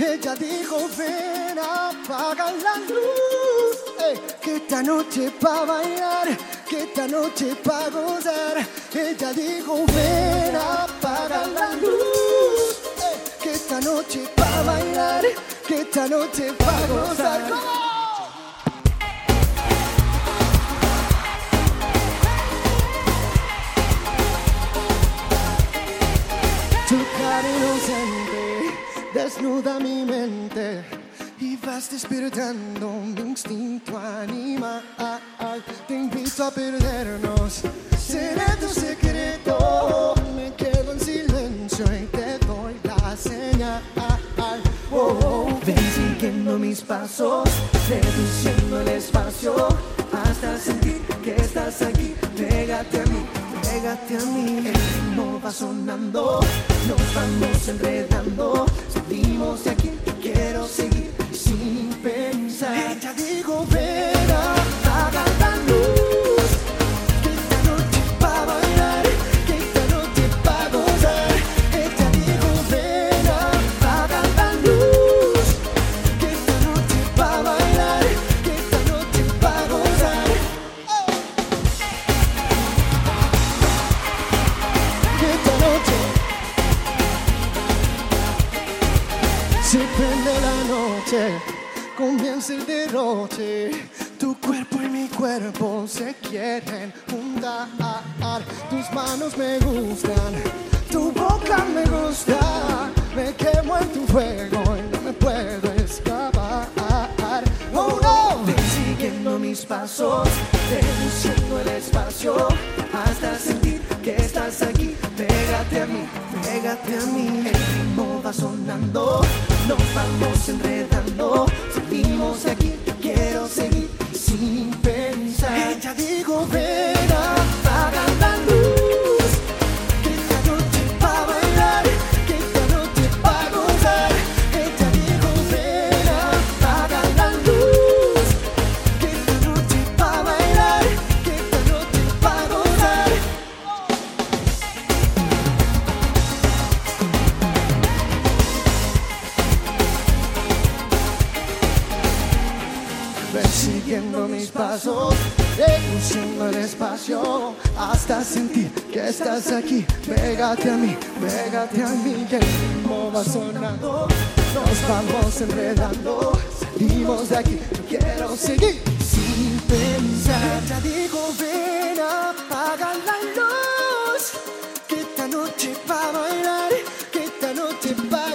Ella dijo, ven, apaga la luz. Que esta noche pa' bailar, que esta noche pa' gozar. Ella dijo, ven, apaga la luz. Que esta noche pa' bailar, que esta noche pa' gozar. Desnuda mi mente y vas despertando mi instinto animal. Te invito a perdernos, seré tu secreto. Me quedo en silencio y te doy la señal. Oh, oh. Ven siguiendo mis pasos, reduciendo el espacio hasta sentir que estás aquí. Pégate a mí, pégate a mí. El ritmo va sonando, nos vamos enredando. Salimos de aquí, quiero seguir comienza el derroche. Tu cuerpo y mi cuerpo se quieren juntar. Tus manos me gustan, tu boca me gusta. Me quemo en tu fuego y no me puedo escapar. Oh no. Ven siguiendo mis pasos, reduciendo el espacio hasta sentir que estás aquí. Pégate a mí, pégate a mí. El ritmo va sonando, siguiendo mis pasos, reduciendo el espacio hasta sentir que estás aquí. Pégate a mí, pégate a mí, que el ritmo va sonando. Nos vamos enredando, salimos de aquí. Yo quiero seguir sin pensar. Ya digo, ven, apaga la luz. Que esta noche va a bailar, que esta noche va